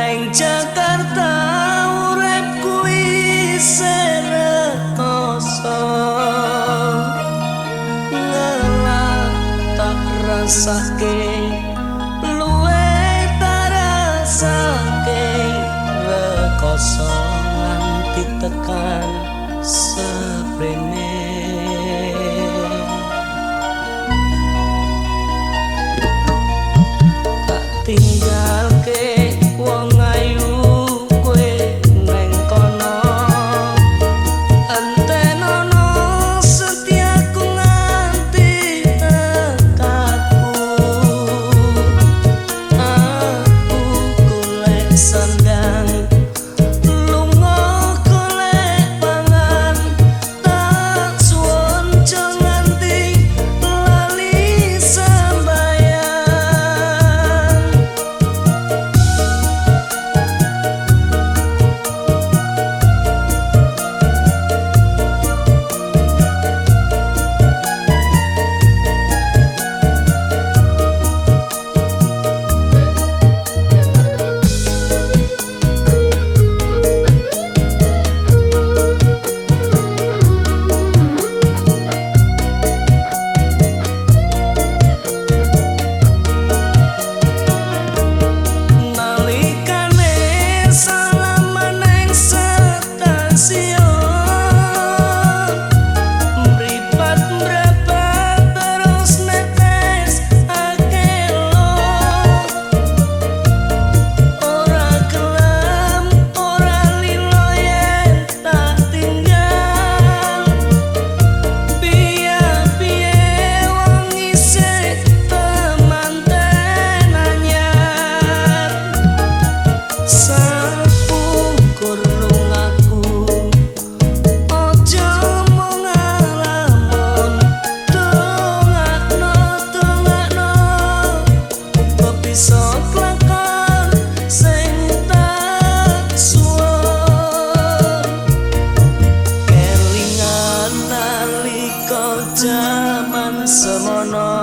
Neng Jakarta urep kui serekoso. Ngelak tak rasa ke Lue tak rasa ke Ngekoso nanti tekan sebrene Tak tinggal ke সমনা